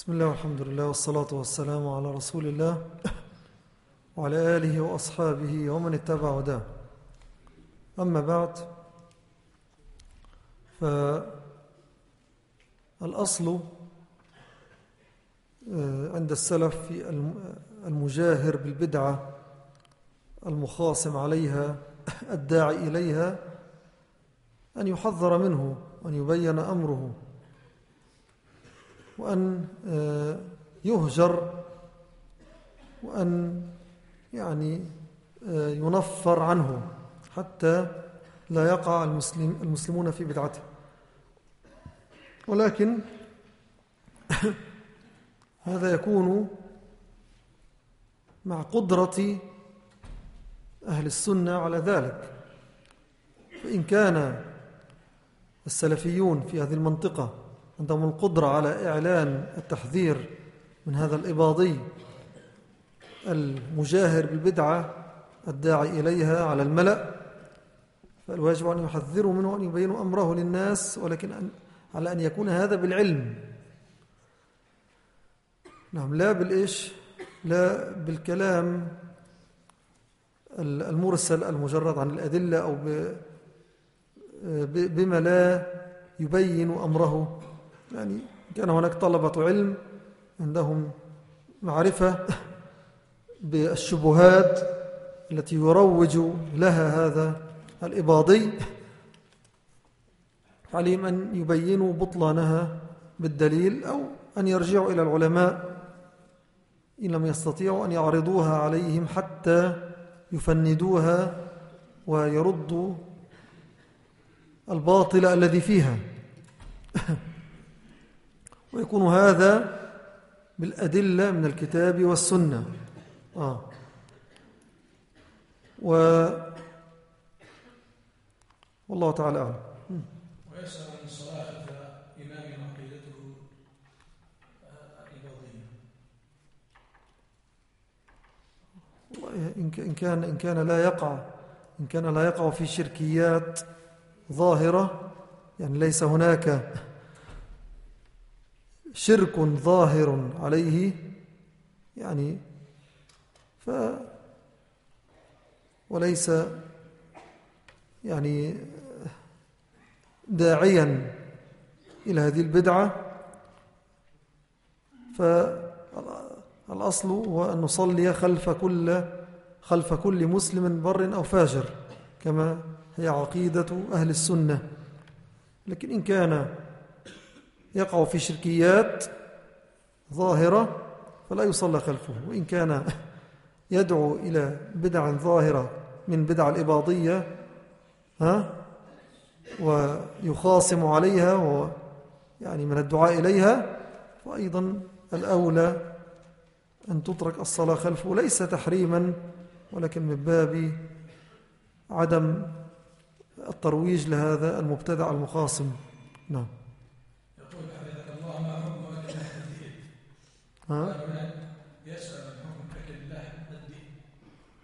بسم الله والحمد لله والصلاة والسلام على رسول الله وعلى آله وأصحابه ومن اتبع هداه. أما بعد فالأصل آه، عند السلف في المجاهر بالبدعة المخاصم عليها الداعي إليها أن يحذر منه وأن يبين أمره. وأن آه، يهجر وأن يعني آه، ينفر عنه حتى لا يقع المسلم المسلمون في بدعته. ولكن هذا يكون مع قدرة أهل السنة على ذلك. فإن كان السلفيون في هذه المنطقة عندهم القدرة على إعلان التحذير من هذا الإباضي المجاهر بالبدعة الداعي إليها على الملأ فالواجب أن يحذروا منه وأن يبينوا أمره للناس ولكن أن على أن يكون هذا بالعلم. نعم لا بالإيش؟ لا بالكلام المرسل المجرد عن الأدلة أو بما لا يبين أمره. يعني كان هناك طلبة علم عندهم معرفة بالشبهات التي يروج لها هذا الإباضي عليهم أن يبينوا بطلانها بالدليل أو أن يرجعوا إلى العلماء إن لم يستطيعوا أن يعرضوها عليهم حتى يفندوها ويردوا الباطل الذي فيها. ويكون هذا بالأدلة من الكتاب والسنة. آه. و والله تعالى أعلم. ويسأل عن إمام عقيدته إباضية إن كان إن كان لا يقع إن كان لا يقع في شركيات ظاهرة يعني ليس هناك شرك ظاهر عليه يعني ف وليس يعني داعيا إلى هذه البدعة. فالأصل هو أن نصلي خلف كل خلف كل مسلم بر أو فاجر كما هي عقيدة أهل السنة. لكن إن كان يقع في شركيات ظاهرة فلا يصلى خلفه وإن كان يدعو إلى بدع ظاهرة من بدع الإباضية ها؟ ويخاصم عليها يعني من الدعاء إليها فأيضا الأولى أن تترك الصلاة خلفه ليس تحريما ولكن من باب عدم الترويج لهذا المبتدع المخاصم. نعم يقول حفظك الله ما حكم أكل الدين ها؟ يسأل عن حكم أكل الله الدين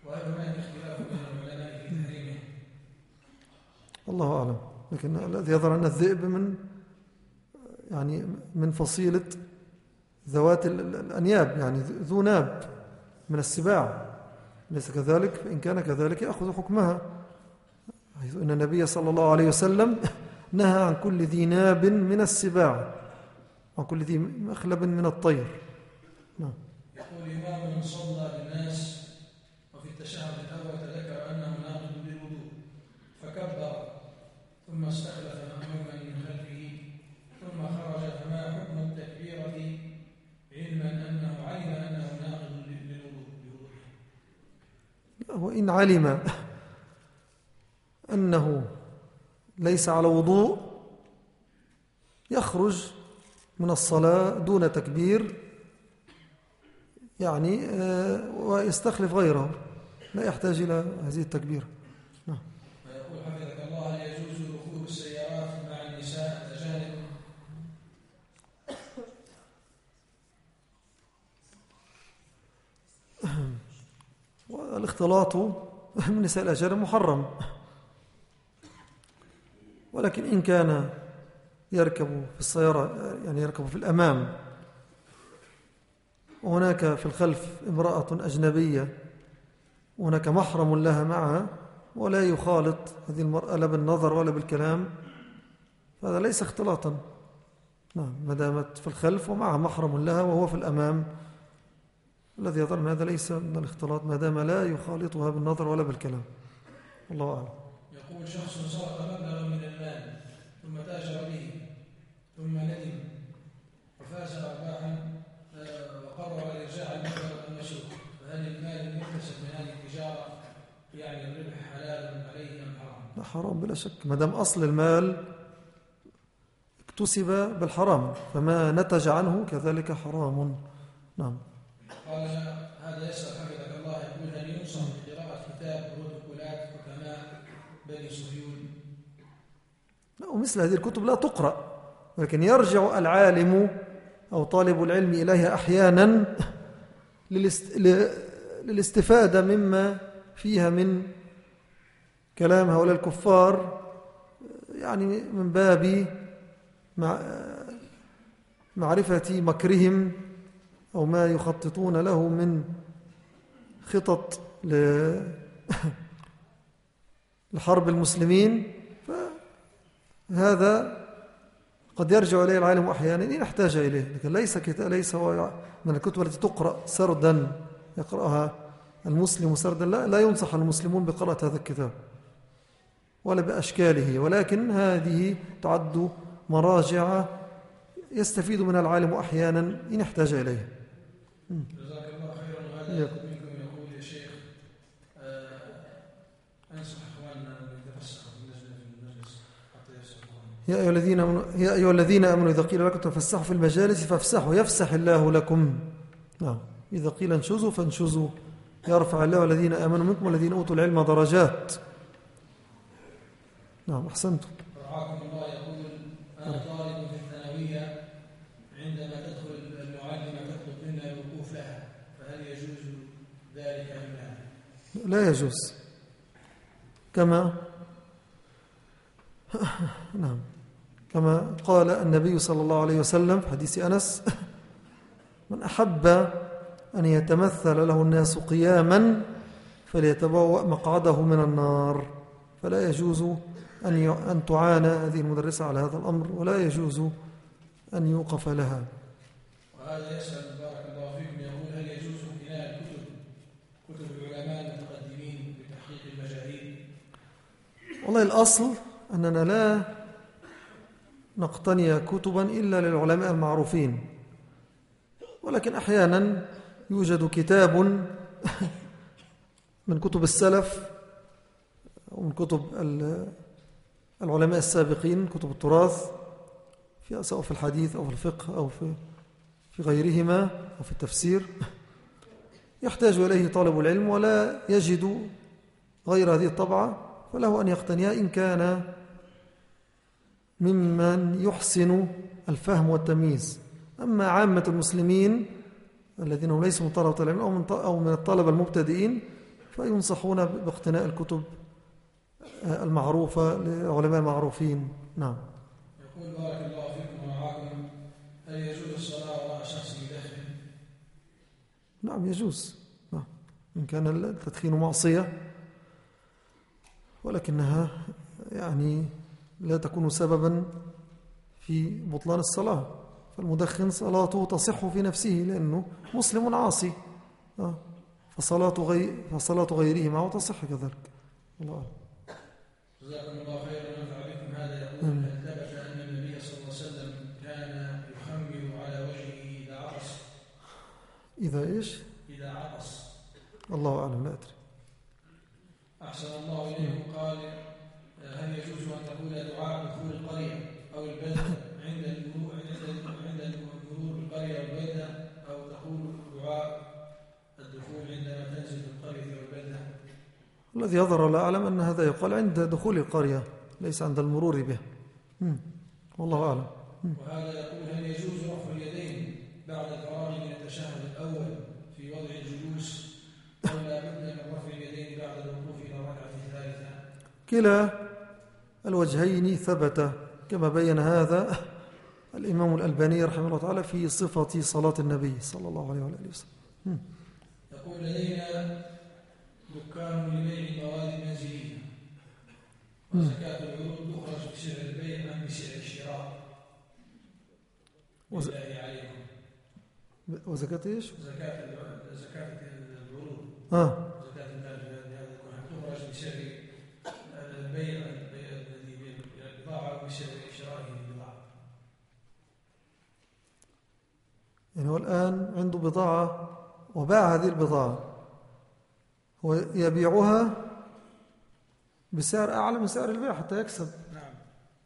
وهل هناك اختلاف بين العلماء في تحريمه. الله أعلم. لكن الذي يظهر أن الذئب من يعني من فصيلة ذوات الأنياب يعني ذو ناب من السباع. ليس كذلك؟ فإن كان كذلك يأخذ حكمها. حيث أن النبي صلى الله عليه وسلم نهى عن كل ذي ناب من السباع وعن كل ذي مخلب من الطير. نعم. يقول إمام صلى بالناس وفي التشهد الأول تذكر أنه ناقض للوضوء فكبر ثم استخلف مأموما من خلفه ثم خرج فما حكم التكبيرة علما أنه علم أنه ناقض للوضوء وإن علم أنه ليس على وضوء يخرج من الصلاة دون تكبير يعني آه، ويستخلف غيره. لا يحتاج إلى هذه التكبيرة نعم. ويقول حفظك الله هل يجوز ركوب السيارات مع النساء الأجانب والاختلاط من نساء الأجانب محرم. ولكن إن كان يركب في السيارة يعني يركب في الأمام وهناك في الخلف امرأة أجنبية وهناك محرم لها معها ولا يخالط هذه المرأة لا بالنظر ولا بالكلام هذا ليس اختلاطا. نعم ما دامت في الخلف ومعها محرم لها وهو في الأمام الذي يظن هذا ليس من الاختلاط ما دام لا يخالطها بالنظر ولا بالكلام. الله أعلم. يقول شخص سرق مبلغا من المال ثم تاجر به ثم ندم وفاز أرباحا وقرر إرجاع المبلغ المسروق فهل المال المكتسب من هذه التجارة يعني الربح حلال عليه أم حرام؟ لا حرام بلا شك. ما دام أصل المال اكتسب بالحرام فما نتج عنه كذلك حرام. نعم. قال هذا يسأل حفظك الله. يقول هل ينصح بقراءة كتاب بروتوكولات حكماء بني صهيون؟ لا ومثل هذه الكتب لا تقرأ ولكن يرجع العالم أو طالب العلم إليها أحيانا للاستفادة مما فيها من كلام هؤلاء الكفار يعني من باب معرفة مكرهم أو ما يخططون له من خطط لحرب المسلمين. فهذا قد يرجع إليه العالم أحيانا إن احتاج إليه لكن ليس ليس هو من الكتب التي تقرأ سردا يقرأها المسلم سردا لا, لا ينصح المسلمون بقراءة هذا الكتاب ولا بأشكاله ولكن هذه تعد مراجع يستفيد من العالم أحيانا إن احتاج إليه. جزاك الله خيرا وهذا منكم يقول يا شيخ آه، أنصح إخواننا أن يتفسحوا في المجلس حتى يفسحوا يا أيها الذين يا أيها الذين آمنوا إذا قيل لكم تفسحوا في المجالس فافسحوا يفسح الله لكم. نعم. إذا قيل انشزوا فانشزوا. يرفع الله الذين آمنوا منكم والذين أوتوا العلم درجات. نعم أحسنتم. رعاكم الله يقول أنا طالب في الثانوية عندما تدخل المعلمة تطلب منا الوقوف لها فهل يجوز ذلك أم لا؟ لا يجوز. كما؟ نعم. كما قال النبي صلى الله عليه وسلم في حديث أنس من أحب أن يتمثل له الناس قياما فليتبوأ مقعده من النار فلا يجوز أن أن تعانى هذه المدرسة على هذا الأمر ولا يجوز أن يوقف لها. وهذا يسأل بارك الله فيكم. يقول هل يجوز بناء الكتب؟ كتب العلماء المتقدمين لتحقيق المجاهيل والله الأصل أننا لا نقتني كتبا إلا للعلماء المعروفين. ولكن أحيانا يوجد كتاب من كتب السلف ومن كتب العلماء السابقين كتب التراث في سواء في الحديث أو في الفقه أو في في غيرهما أو في التفسير. يحتاج إليه طالب العلم ولا يجد غير هذه الطبعة فله أن يقتنيها إن كان ممن يحسن الفهم والتمييز. أما عامة المسلمين الذين هم ليسوا من طلبة العلم أو من, أو من الطلبة المبتدئين فينصحون باقتناء الكتب المعروفة لعلماء المعروفين. نعم. يقول بارك الله فيكم ومعاكم هل يجوز الصلاة وراء شخص يدخن؟ نعم يجوز. نعم. إن كان التدخين معصية ولكنها يعني لا تكون سببا في بطلان الصلاة. فالمدخن صلاته تصح في نفسه لأنه مسلم عاصي. آه. فصلاة, غير فصلاة غيره معه تصح كذلك. الله أعلم. جزاكم الله خيرا. ونفع بكم هذا يقول هل ثبت أن النبي صلى الله عليه وسلم كان يخمر على وجهه إذا عطس. إذا إيش؟ إذا عطس. الله أعلم. لا أدري. أحسن الله إليكم قال هل يجوز أن تقول دعاء دخول القرية أو البلدة عند المرور عند عند مرور القرية والبلدة أو تقول دعاء الدخول عندما تنزل القرية أو البلده؟ الذي يظهر لا أعلم أن هذا يقال عند دخول القرية ليس عند المرور بها. والله أعلم. وهذا يقول هل يجوز رفع اليدين بعد الفراغ من التشهد الأول في وضع الجلوس أو لا بد من رفع اليدين بعد الوقوف إلى الركعة الثالثة كلا الوجهين ثبت كما بين هذا الإمام الألباني رحمه الله تعالى في صفة صلاة النبي صلى الله عليه وآله وسلم. يقول لدينا دكان لبيع مواد منزلية وزكاة العروض تخرج بسعر البيع أم بسعر الشراء؟ وز- وزكاة إيش؟ زكاة زكاة العروض. آه. زكاة المال تخرج بسعر البيع. بالبضاعة وبسعر شرائه البضاعة يعني هو الآن عنده بضاعة وباع هذه البضاعة. هو يبيعها بسعر أعلى من سعر البيع حتى يكسب. نعم.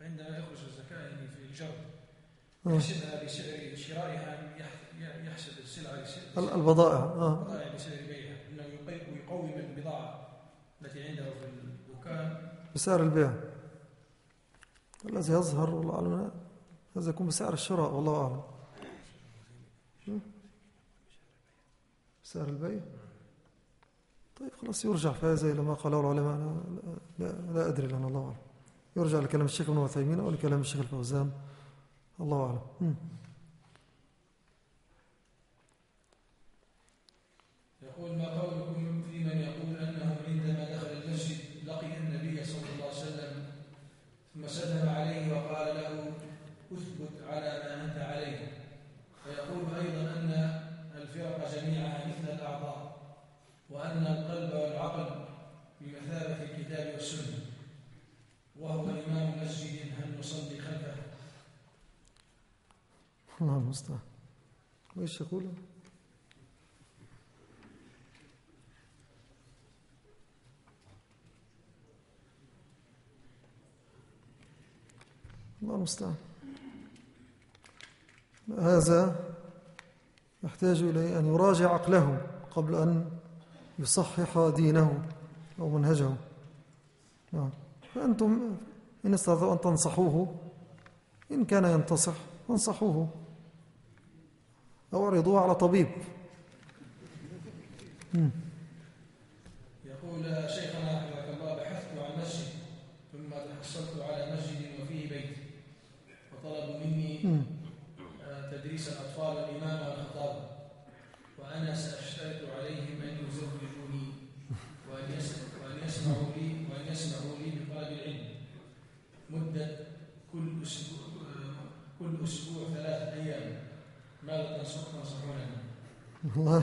عندما يخرج الزكاة يعني في الجرد آه. يحسبها بسعر شرائها يح- يحسب السلعة بسعر ال- البضائع. آه. البضائع بسعر بيعها. يقي- يقوم البضاعة التي عنده في الدكان. بسعر البيع. الذي يظهر والله أعلم. هذا يكون بسعر الشراء والله أعلم. بسعر البيع؟ طيب خلاص يرجع في هذا إلى ما قاله العلماء. لا, لا, لا أدري لأن الله أعلم. يرجع لكلام الشيخ ابن عثيمين أو لكلام الشيخ الفوزان. الله أعلم. يقول ما قولكم في من يقول انه عندما دخل المسجد لقي النبي صلى الله عليه وسلم ثم سلم عليه وقال له اثبت على ما انت عليه ويقول أيضا ان الفرق جميعها مثل الاعضاء وان القلب والعقل بمثابه الكتاب والسنة وهو امام مسجد هل نصلي خلفه الله المستعان وإيش يقول الله المستعان. هذا يحتاج إلى أن يراجع عقله قبل أن يصحح دينه أو منهجه نعم. فأنتم إن استطعتم أن تنصحوه. إن كان ينتصح فانصحوه. أو اعرضوه على طبيب. يقول شيخنا حفظك الله بحثت عن مسجد ثم تحصلت على مسجد وفيه بيت وطلبوا مني مم. آه، تدريس الأطفال الإمام والخطابة وأنا سأشترط عليهم أن يزوجوني وأن يس- وأن يسمعوا لي وأن يسمعوا لي بطلب العلم مدة كل أسبوع آه، كل أسبوع ثلاثة أيام ماذا تنصح- تنصحونني؟ الله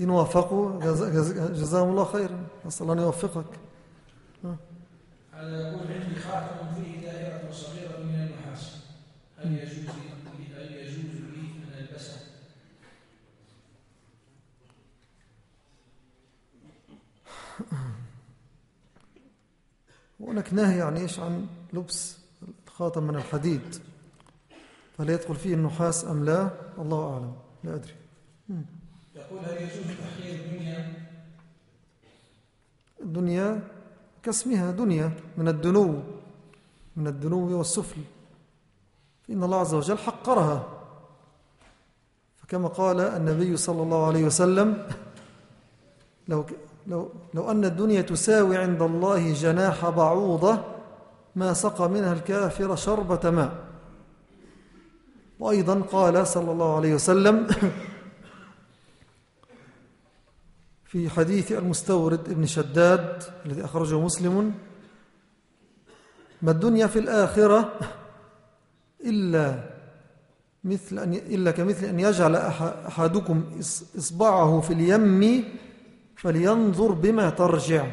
إن وافقوا جزا- جزا- جزاهم الله خيرا. نسأل الله أن يوفقك. هذا يقول عندي خاتم فيه دائرة صغيرة من النحاس هل يجوز لي هل يجوز لي أن ألبسه؟ وهناك نهي عن إيش؟ عن لبس الخاتم من الحديد. فهل يدخل فيه النحاس أم لا؟ الله أعلم. لا أدري. يقول هل يجوز تحقير الدنيا؟ الدنيا كاسمها دنيا من الدنو من الدنو والسفل. فإن الله عز وجل حقرها. فكما قال النبي صلى الله عليه وسلم لو, لو, لو أن الدنيا تساوي عند الله جناح بعوضة ما سقى منها الكافر شربة ماء. وأيضا قال صلى الله عليه وسلم في حديث المستورد ابن شداد الذي أخرجه مسلم ما الدنيا في الآخرة إلا مثل أن إلا كمثل أن يجعل أح- أحدكم إص- إصبعه في اليم فلينظر بما ترجع.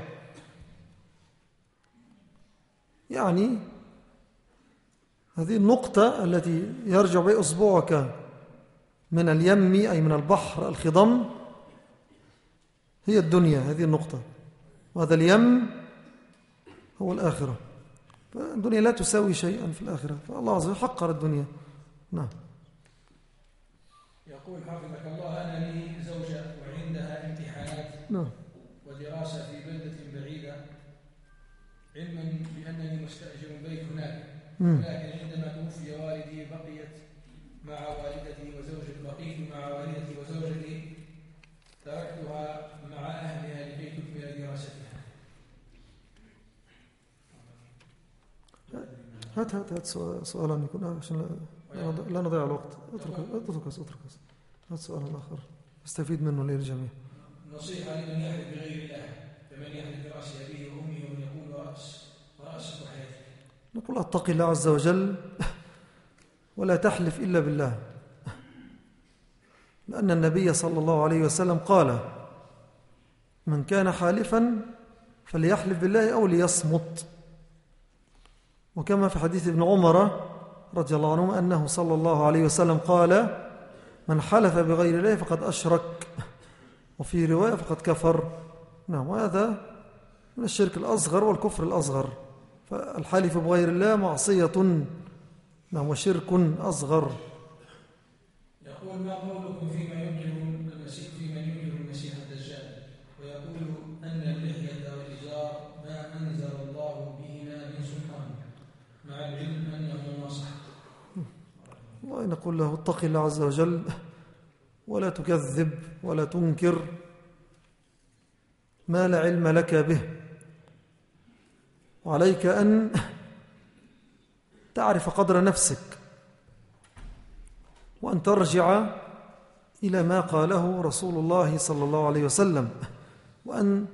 يعني هذه النقطة التي يرجع بها إصبعك من اليم أي من البحر الخضم هي الدنيا هذه النقطة. وهذا اليم هو الآخرة. فالدنيا لا تساوي شيئا في الآخرة. فالله عز وجل حقر الدنيا. نعم. يقول حفظك الله أنا لي زوجة وعندها امتحانات نعم. ودراسة في بلدة علما بأنني مستأجر بيت هناك. لكن عندما توفي والدي بقيت مع والدتي وزوجتي بقيت مع والدتي وزوجتي تركتها مع أهلها لكي تكمل دراستها. هات هات هات سؤال- سؤالا يكون عشان لا- نضيع- الوقت. اترك اترك اترك هات سؤالا آخر. استفيد منه للجميع نصيحة لمن يحلف بغير الله. فمن يحلف برأس أبيه وأمه ومن يقول رأس رأس حياتك نقول اتق الله عز وجل ولا تحلف إلا بالله. لأن النبي صلى الله عليه وسلم قال من كان حالفا فليحلف بالله أو ليصمت. وكما في حديث ابن عمر رضي الله عنه أنه صلى الله عليه وسلم قال من حلف بغير الله فقد أشرك وفي رواية فقد كفر. نعم وهذا من الشرك الأصغر والكفر الأصغر. فالحلف بغير الله معصية نعم وشرك أصغر. يقول ما قولكم فيما ينكر المسيح في من ينكر المسيح الدجال ويقول أن اللحية والإزار ما أنزل الله بهما من سلطان مع العلم أنه نصح والله نقول له اتق الله عز وجل ولا تكذب ولا تنكر ما لا علم لك به. وعليك أن تعرف قدر نفسك. وأن ترجع إلى ما قاله رسول الله صلى الله عليه وسلم وأن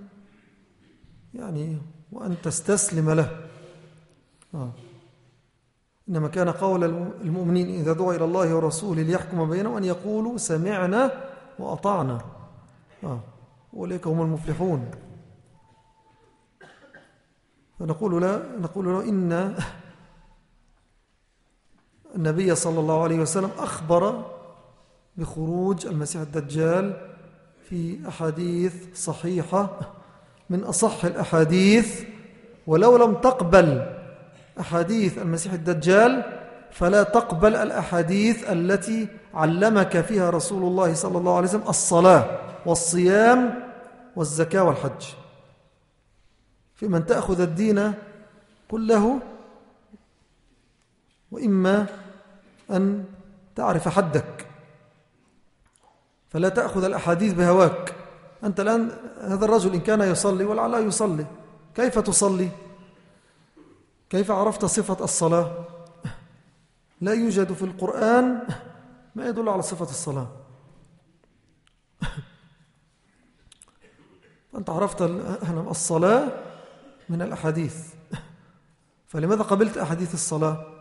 يعني وأن تستسلم له آه. إنما كان قول المؤمنين إذا دعوا إلى الله ورسوله ليحكم بينهم أن يقولوا سمعنا وأطعنا آه. أولئك هم المفلحون فنقول لا نقول له إن النبي صلى الله عليه وسلم أخبر بخروج المسيح الدجال في أحاديث صحيحة من أصح الأحاديث ولو لم تقبل أحاديث المسيح الدجال فلا تقبل الأحاديث التي علمك فيها رسول الله صلى الله عليه وسلم الصلاة والصيام والزكاة والحج. في من تأخذ الدين كله وإما أن تعرف حدك. فلا تأخذ الأحاديث بهواك. أنت الآن هذا الرجل إن كان يصلي ولعله يصلي كيف تصلي؟ كيف عرفت صفة الصلاة؟ لا يوجد في القرآن ما يدل على صفة الصلاة. فأنت عرفت الصلاة من الأحاديث. فلماذا قبلت أحاديث الصلاة؟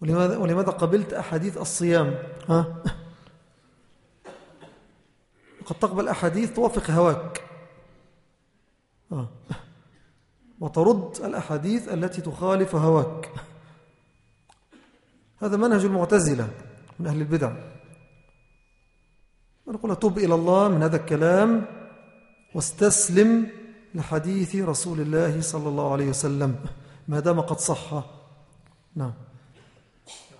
ولماذا, ولماذا قبلت أحاديث الصيام؟ ها؟ قد تقبل أحاديث توافق هواك. آه. وترد الأحاديث التي تخالف هواك. هذا منهج المعتزلة من أهل البدع. ونقول توب إلى الله من هذا الكلام واستسلم لحديث رسول الله صلى الله عليه وسلم. ما دام قد صح. نعم.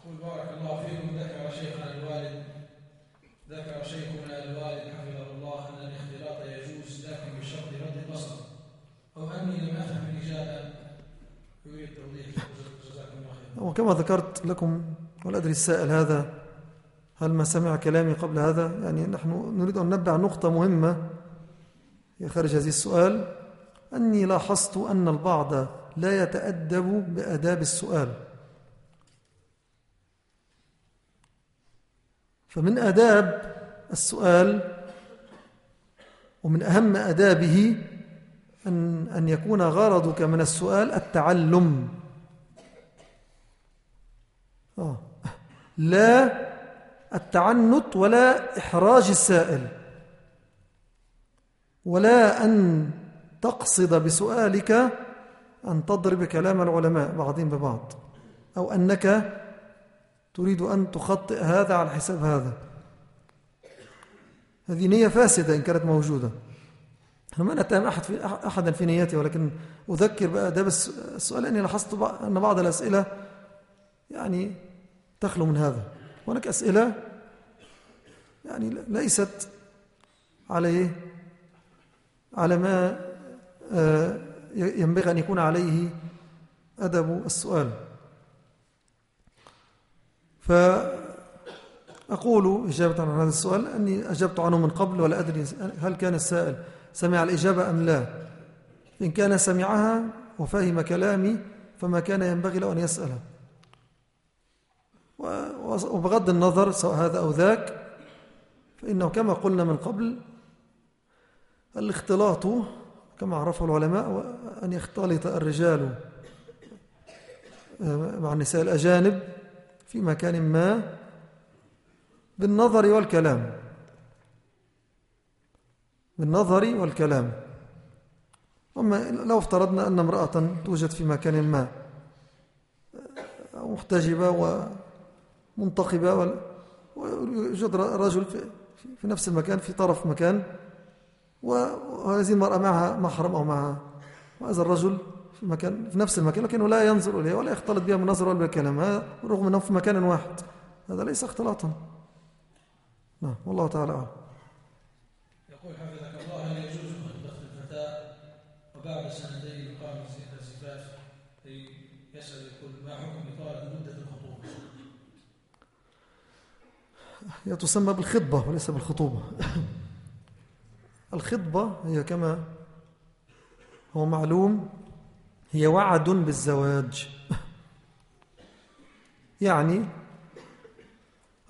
يقول بارك الله فيكم. ذكر شيخنا الوالد ذكر شيخنا الوالد حفظه الله أن الاختلاط يجوز لكن بشرط رد البصر. أو أني لم أفهم الإجابة. يريد توضيح. جزاكم الله خير وكما ذكرت لكم ولا أدري السائل هذا هل ما سمع كلامي قبل هذا؟ يعني نحن نريد أن ننبه نقطة مهمة. خارج هذه السؤال أني لاحظت أن البعض لا يتأدب بأداب السؤال. فمن آداب السؤال ومن أهم أدابه أن, أن يكون غرضك من السؤال التعلم آه. لا التعنت ولا إحراج السائل ولا أن تقصد بسؤالك أن تضرب كلام العلماء بعضهم ببعض أو أنك تريد أن تخطئ هذا على حساب هذا. هذه نية فاسدة إن كانت موجودة. أنا ما نتهم أحد في أحدا في نيته ولكن أذكر بأداب السؤال أني لاحظت أن بعض الأسئلة يعني تخلو من هذا. هناك أسئلة يعني ليست على على ما ينبغي أن يكون عليه أدب السؤال. فأقول إجابة عن هذا السؤال أني أجبت عنه من قبل ولا أدري هل كان السائل سمع الإجابة أم لا. إن كان سمعها وفهم كلامي فما كان ينبغي له أن يسأله. وبغض النظر سواء هذا أو ذاك فإنه كما قلنا من قبل الاختلاط كما عرفه العلماء أن يختلط الرجال مع النساء الأجانب في مكان ما بالنظر والكلام. بالنظر والكلام. أما لو افترضنا أن امرأة توجد في مكان ما محتجبة ومنتقبة ويوجد رجل في نفس المكان في طرف مكان وهذه المرأة معها محرم أو معها وهذا الرجل في, مكان في نفس المكان لكنه لا ينظر إليها ولا يختلط بها من نظر ولا بالكلام رغم أنه في مكان واحد. هذا ليس اختلاطا. نعم والله تعالى أعلم. يقول حفظك الله هل يجوز خطبة الفتاة وبعد سنتين يقام الزفاف يسأل يقول ما حكم إطالة مدة الخطوبة؟ هي تسمى بالخطبة وليس بالخطوبة. الخطبة هي كما هو معلوم هي وعد بالزواج. يعني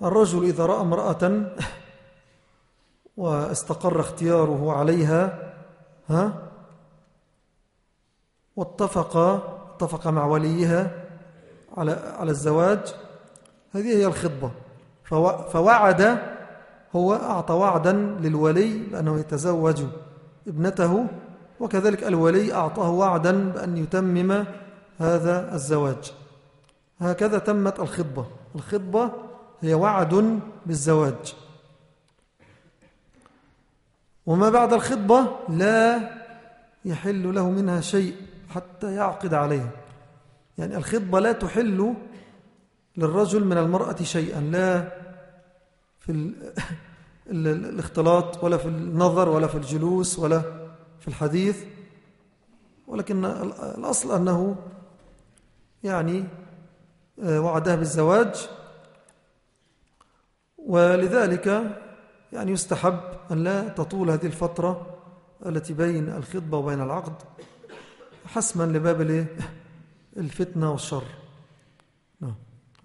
الرجل إذا رأى امرأة واستقر اختياره عليها ها واتفق اتفق مع وليها على على الزواج هذه هي الخطبة. فوعد هو أعطى وعدا للولي بأنه يتزوج ابنته وكذلك الولي أعطاه وعدا بأن يتمم هذا الزواج. هكذا تمت الخطبة. الخطبة هي وعد بالزواج. وما بعد الخطبة لا يحل له منها شيء حتى يعقد عليها يعني الخطبة لا تحل للرجل من المرأة شيئا لا في الاختلاط ولا في النظر ولا في الجلوس ولا في الحديث ولكن الأصل أنه يعني آه، وعدها بالزواج ولذلك يعني يستحب أن لا تطول هذه الفترة التي بين الخطبة وبين العقد حسما لباب الفتنة والشر. نعم.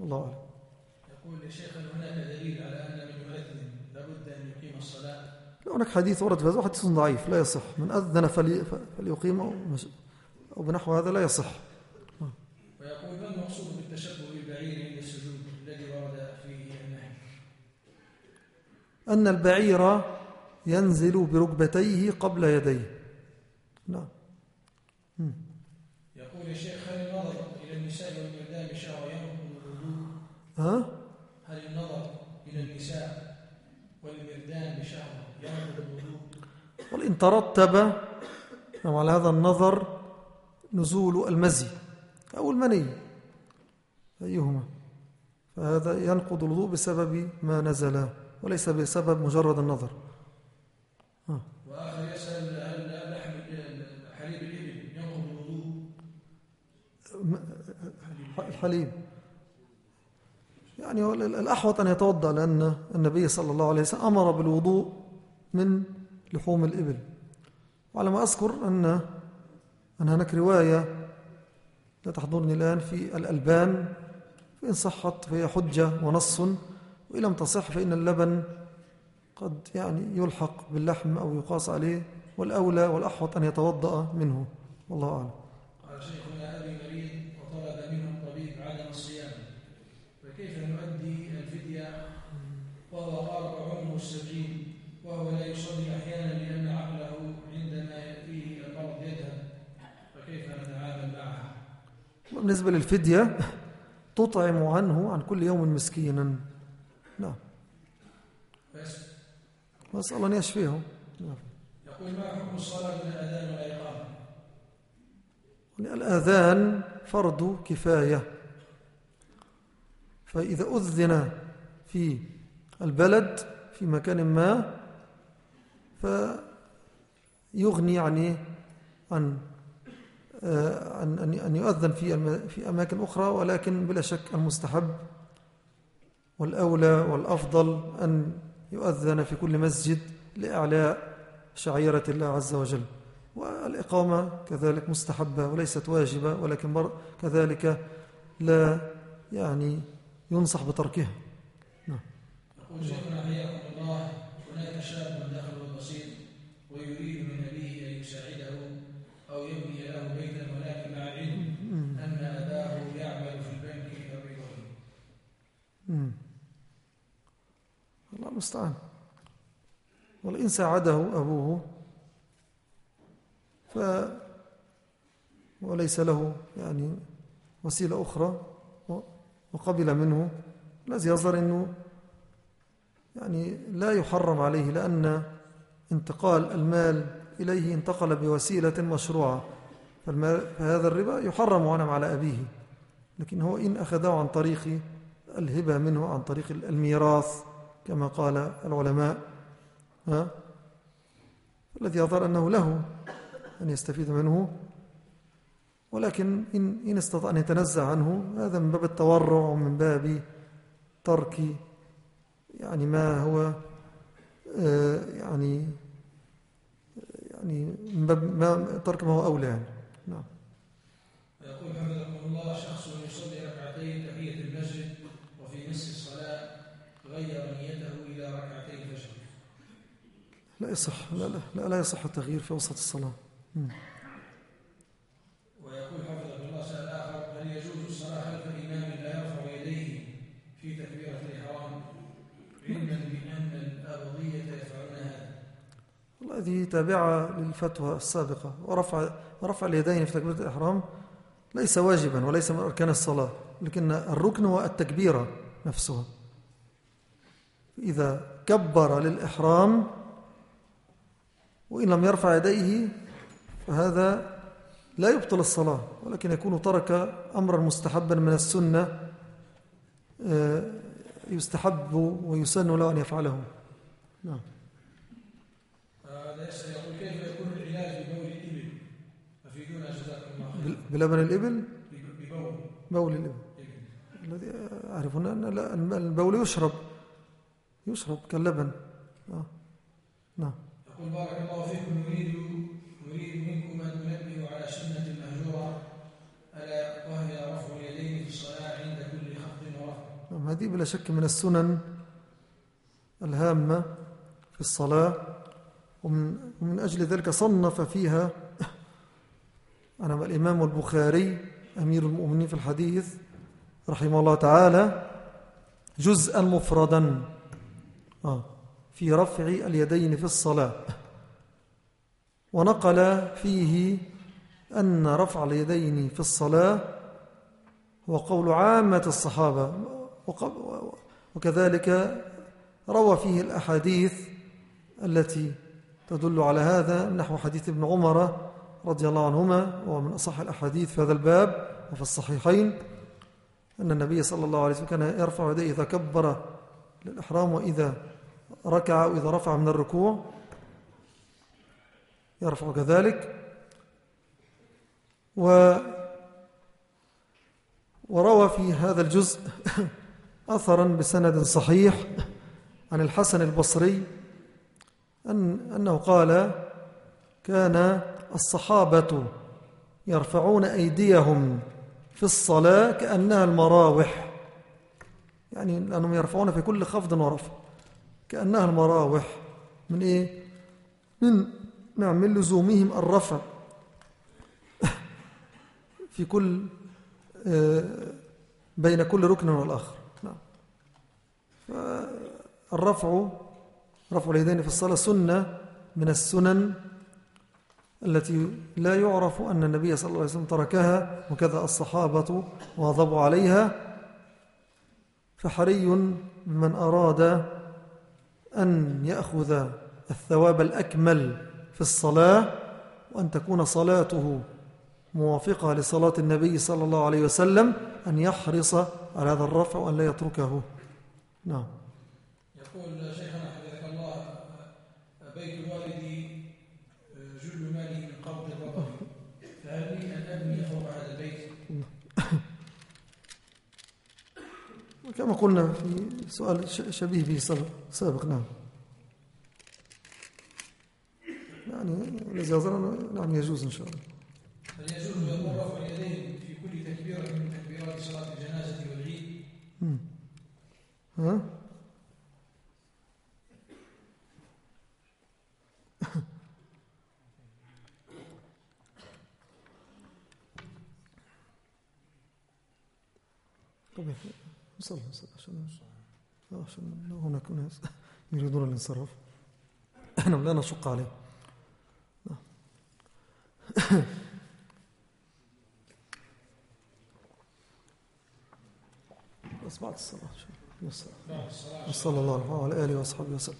الله أعلم. يقول الشيخ هناك دليل على أن من يؤذن لابد أن يقيم الصلاة هناك حديث ورد في هذا حديث ضعيف لا يصح. من أذن فلي فليقيم أو بنحو هذا لا يصح. ويقول ما المقصود بالتشبه بالبعير عند السجود الذي ورد فيه النهي؟ أن البعير ينزل بركبتيه قبل يديه. نعم. يقول الشيخ هل النظر إلى النساء والولدان شهوة ينقض الوضوء ها؟ هل النظر إلى النساء ينقض الوضوء وإن ترتب على هذا النظر نزول المزي أو المني أيهما؟ فهذا ينقض الوضوء بسبب ما نزل وليس بسبب مجرد النظر. وآخر يسأل هل لحم حليب الإبل ينقض الوضوء الحليب يعني الأحوط أن يتوضأ لأن النبي صلى الله عليه وسلم أمر بالوضوء من لحوم الإبل. وعلى ما أذكر أن أن هناك رواية لا تحضرني الآن في الألبان فإن صحت فهي حجة ونص وإن لم تصح فإن اللبن قد يعني يلحق باللحم أو يقاس عليه والأولى والأحوط أن يتوضأ منه. والله أعلم قال شيخنا أبي مريض وطلب منه الطبيب عدم الصيام فكيف نؤدي الفدية وهو قارب عمره السبعين وهو لا يصلي أحيانا لأن عقله عندما يأتيه المرض يذهب فكيف نتعامل معها بالنسبة للفدية تطعم عنه عن كل يوم مسكينا. نعم. بس نسأل أن يشفيه نعم. يقول ما حكم الصلاة من الأذان والإقامة؟ يعني الأذان فرض كفاية. فإذا أذن في البلد في مكان ما فيغني يعني عن أن أن يؤذن في في أماكن أخرى ولكن بلا شك المستحب. والأولى والأفضل أن يؤذن في كل مسجد لإعلاء شعيرة الله عز وجل. والإقامة كذلك مستحبة وليست واجبة ولكن كذلك لا يعني ينصح بتركها. نعم. يقول شيخنا حياكم الله هناك شاب دخل بسيط ويريد من أبيه أن يساعده أو يبني له بيتا ولكن مع العلم أن أباه يعمل في البنك الربوي الله المستعان. وإن ساعده أبوه ف وليس له يعني وسيلة أخرى وقبل منه الذي يظهر أنه يعني لا يحرم عليه لأن انتقال المال إليه انتقل بوسيلة مشروعة. فهذا الربا يحرم عنم على أبيه. لكن هو إن أخذه عن طريق الهبة منه عن طريق الميراث كما قال العلماء ها؟ الذي يظهر أنه له أن يستفيد منه ولكن إن, إن استطاع أن يتنزع عنه هذا من باب التورع ومن باب ترك يعني ما هو آه، يعني يعني من باب ما ترك ما هو أولى يعني. نعم. يقول حفظكم الله شخص يصلي ركعتين تحية المسجد وفي نصف الصلاة غير نيته إلى ركعتين الفجر لا يصح لا لا لا يصح التغيير في وسط الصلاة. ويقول حفظه الله سأل آخر هل يجوز الصلاة خلف إمام لا يرفع يديه في تكبيرة الإحرام؟ علما بأن الأبضية يفعلون هذا والله هذه تابعة للفتوى السابقة. ورفع رفع اليدين في تكبيرة الإحرام ليس واجبا وليس من أركان الصلاة لكن الركن هو التكبيرة نفسها. إذا كبر للإحرام وإن لم يرفع يديه فهذا لا يبطل الصلاة ولكن يكون ترك أمرا مستحبا من السنة آه، يستحب ويسن له أن يفعله. نعم. كيف يكون العلاج ببول الإبل أفيدونا جزاكم الله خير بلبن الإبل؟ ببول بول الإبل. الذي أعرفون أن البول يشرب يشرب كاللبن. آه. نعم. يقول بارك الله فيكم. نريد نريد منكم أن ننبه على سنة المهجورة ألا وهي رفع اليدين في الصلاة عند كل خفض ورفع. نعم هذه بلا شك من السنن الهامة في الصلاة ومن, ومن أجل ذلك صنف فيها أنا الإمام البخاري أمير المؤمنين في الحديث رحمه الله تعالى جزءا مفردا. آه. في رفع اليدين في الصلاة. ونقل فيه أن رفع اليدين في الصلاة هو قول عامة الصحابة. وكذلك روى فيه الأحاديث التي تدل على هذا نحو حديث ابن عمر رضي الله عنهما ومن أصح الأحاديث في هذا الباب وفي الصحيحين أن النبي صلى الله عليه وسلم كان يرفع يديه إذا كبر للإحرام وإذا ركع وإذا رفع من الركوع يرفع كذلك. و وروى في هذا الجزء أثرا بسند صحيح عن الحسن البصري أن أنه قال كان الصحابة يرفعون أيديهم في الصلاة كأنها المراوح. يعني لأنهم يرفعون في كل خفض ورفع. كأنها المراوح. من إيه؟ من نعم من لزومهم الرفع. في كل آه، بين كل ركن والآخر نعم. فالرفع رفع اليدين في الصلاة سنة من السنن التي لا يعرف أن النبي صلى الله عليه وسلم تركها وكذا الصحابة واظبوا عليها. فحري من أراد أن يأخذ الثواب الأكمل في الصلاة وأن تكون صلاته موافقة لصلاة النبي صلى الله عليه وسلم أن يحرص على هذا الرفع وأن لا يتركه. نعم. يقول شيخنا حفظك الله بيت والدي جل مالي من قبض الرقم فهل لي أن كما قلنا في سؤال شبيه به سابق, نعم. يعني الذي نعم يجوز إن شاء الله هل يجوز يضم رفع اليدين في كل تكبيرة من تكبيرات صلاة الجنازة والعيد؟ مم. ها طيب نصلي نصلي عشان عشان هناك ناس يريدون الانصراف. نحن لا نشق عليهم نعم. بس بعد الصلاة إن شاء الله. صلى الله عليه وعلى آله وأصحابه وسلم.